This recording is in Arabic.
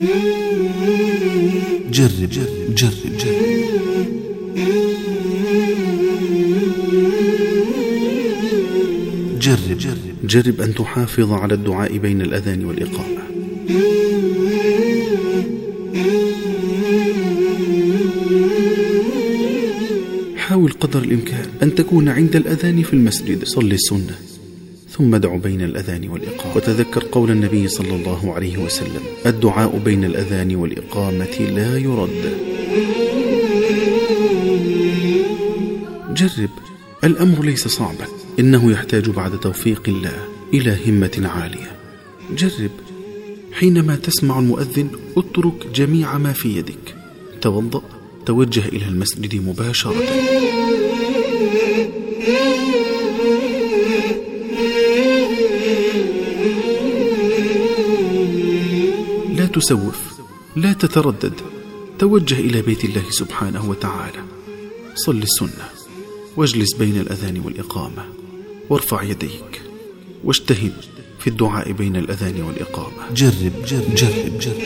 جرب جرب جرب. جرب جرب. جرب جرب أن تحافظ على الدعاء بين الأذان والإقامة. حاول قدر الإمكان أن تكون عند الأذان في المسجد. صل السنة. ثم ادع بين الأذان والإقامة. وتذكر قول النبي صلى الله عليه وسلم الدعاء بين الأذان والإقامة لا يرد. جرب. الأمر ليس صعبا. إنه يحتاج بعد توفيق الله إلى همة عالية. جرب. حينما تسمع المؤذن اترك جميع ما في يدك. توضأ. توجه إلى المسجد مباشرة. تسوف. لا تتردد. توجه إلى بيت الله سبحانه وتعالى. صل السنة. واجلس بين الأذان والإقامة. وارفع يديك. واجتهد في الدعاء بين الأذان والإقامة. جرب جرب جرب, جرب.